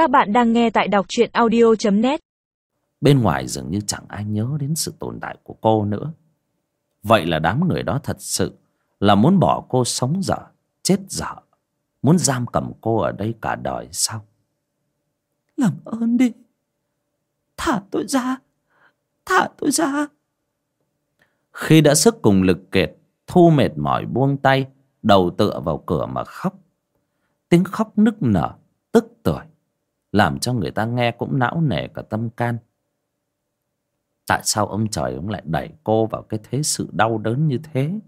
Các bạn đang nghe tại đọc truyện audio.net Bên ngoài dường như chẳng ai nhớ đến sự tồn tại của cô nữa. Vậy là đám người đó thật sự Là muốn bỏ cô sống dở Chết dở Muốn giam cầm cô ở đây cả đời sao? Làm ơn đi. Thả tôi ra. Thả tôi ra. Khi đã sức cùng lực kiệt Thu mệt mỏi buông tay Đầu tựa vào cửa mà khóc. Tiếng khóc nức nở Tức tưởi làm cho người ta nghe cũng não nề cả tâm can. Tại sao ông trời ông lại đẩy cô vào cái thế sự đau đớn như thế?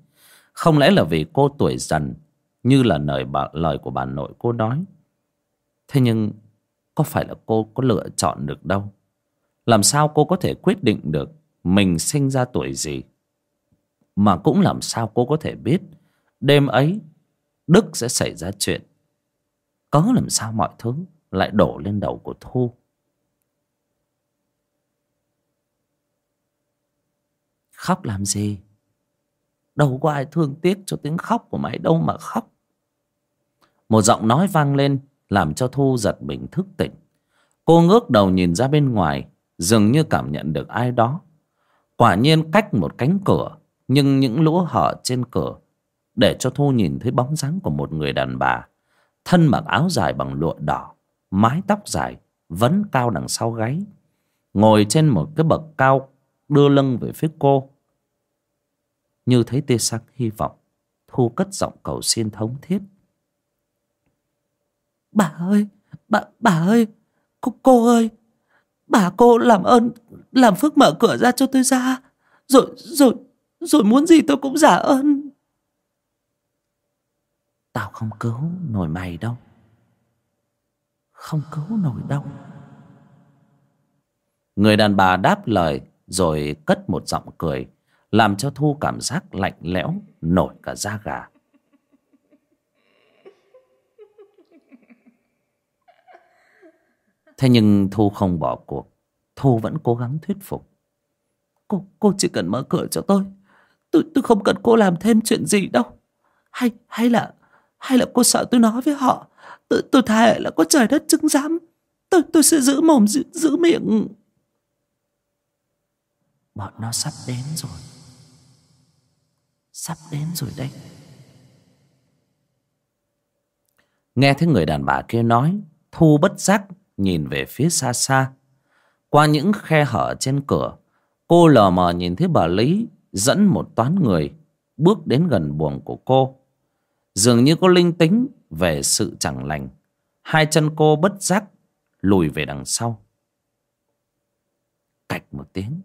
Không lẽ là vì cô tuổi dần Như là lời, bà, lời của bà nội cô nói? Thế nhưng Có phải là cô có lựa chọn được đâu? Làm sao cô có thể quyết định được Mình sinh ra tuổi gì? Mà cũng làm sao cô có thể biết Đêm ấy Đức sẽ xảy ra chuyện? Có làm sao mọi thứ? Lại đổ lên đầu của Thu. Khóc làm gì? Đâu có ai thương tiếc cho tiếng khóc của mày đâu mà khóc. Một giọng nói vang lên Làm cho Thu giật mình thức tỉnh. Cô ngước đầu nhìn ra bên ngoài, Dường như cảm nhận được ai đó. Quả nhiên cách một cánh cửa, Nhưng những lỗ hở trên cửa Để cho Thu nhìn thấy bóng dáng của một người đàn bà, Thân mặc áo dài bằng lụa đỏ. Mái tóc dài Vấn cao đằng sau gáy Ngồi trên một cái bậc cao Đưa lưng về phía cô. Như thấy tia sáng hy vọng thu cất giọng cầu xin thống thiết. Bà ơi Bà, bà ơi cô, cô ơi Bà cô làm ơn Làm phước mở cửa ra cho tôi ra. Rồi rồi Rồi muốn gì tôi cũng giả ơn. Tao không cứu nổi mày đâu không cứu nổi đâu Người đàn bà đáp lời Rồi cất một giọng cười, làm cho thu cảm giác lạnh lẽo, nổi cả da gà. Thế nhưng thu không bỏ cuộc. Thu vẫn cố gắng thuyết phục. Cô cô chỉ cần mở cửa cho tôi. Tôi tôi không cần cô làm thêm chuyện gì đâu. Hay hay là hay là cô sợ tôi nói với họ tôi tôi thề là có trời đất chứng giám. Tôi tôi sẽ giữ mồm giữ, giữ miệng. Bọn nó sắp đến rồi. Sắp đến rồi đây Nghe thấy người đàn bà kia nói Thu bất giác nhìn về phía xa xa. Qua những khe hở trên cửa Cô lờ mờ nhìn thấy bà Lý Dẫn một toán người Bước đến gần buồng của cô. Dường như có linh tính về sự chẳng lành. Hai chân cô bất giác Lùi về đằng sau. Cạch một tiếng.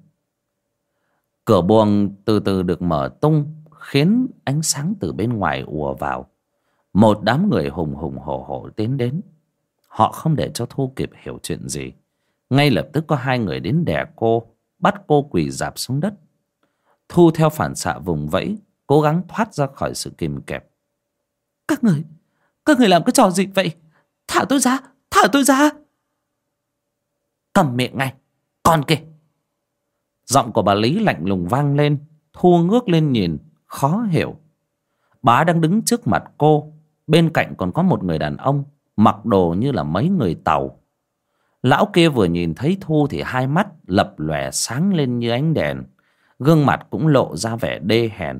Cửa buồng từ từ được mở tung, khiến ánh sáng từ bên ngoài ùa vào. Một đám người hùng hùng hổ hổ tiến đến. Họ không để cho thu kịp hiểu chuyện gì. Ngay lập tức có hai người đến đè cô, bắt cô quỳ dạp xuống đất. Thu theo phản xạ vùng vẫy, cố gắng thoát ra khỏi sự kìm kẹp. Các người các người làm cái trò gì vậy? Thả tôi ra, thả tôi ra. Cầm miệng ngay, con kìa giọng của bà lý lạnh lùng vang lên, thu ngước lên nhìn, khó hiểu. Bà đang đứng trước mặt cô, bên cạnh còn có một người đàn ông, mặc đồ như là mấy người tàu. Lão kia vừa nhìn thấy thu thì hai mắt lập lòe sáng lên như ánh đèn, gương mặt cũng lộ ra vẻ đê hèn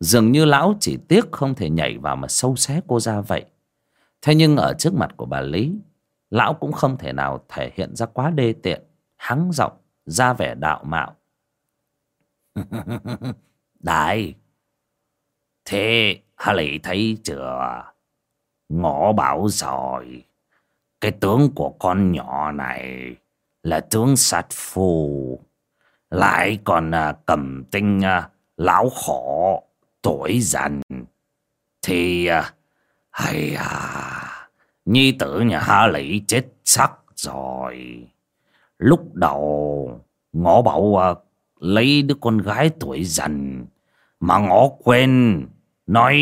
dường như lão chỉ tiếc không thể nhảy vào mà sâu xé cô ra vậy thế nhưng ở trước mặt của bà lý, lão cũng không thể nào thể hiện ra quá đê tiện, hắng giọng, ra vẻ đạo mạo đại Thế Hà Lị thấy chưa? Ngõ bảo rồi. Cái tướng của con nhỏ này là tướng sát phù. Lại còn à, cầm tinh à, lão khổ tuổi dần. Thì à, hay à, nhi tử nhà Ha Lị chết sắc rồi. Lúc đầu ngõ bảo à, lấy đứa con gái tuổi dần mà ngõ quên Nói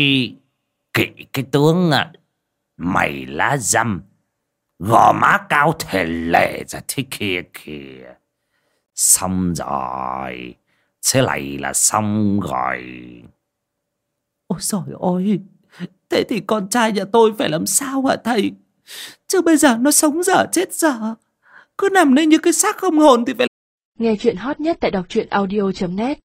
kỵ cái tướng à, mày lá dăm, gò má cao thể lệ ra thế kia kìa. Xong rồi, thế này là xong rồi. Ôi trời ơi, thế thì con trai nhà tôi phải làm sao hả thầy? Chứ bây giờ nó sống dở chết dở Cứ nằm đây như cái xác không hồn thì phải Nghe chuyện hot nhất tại đọc truyện audio.net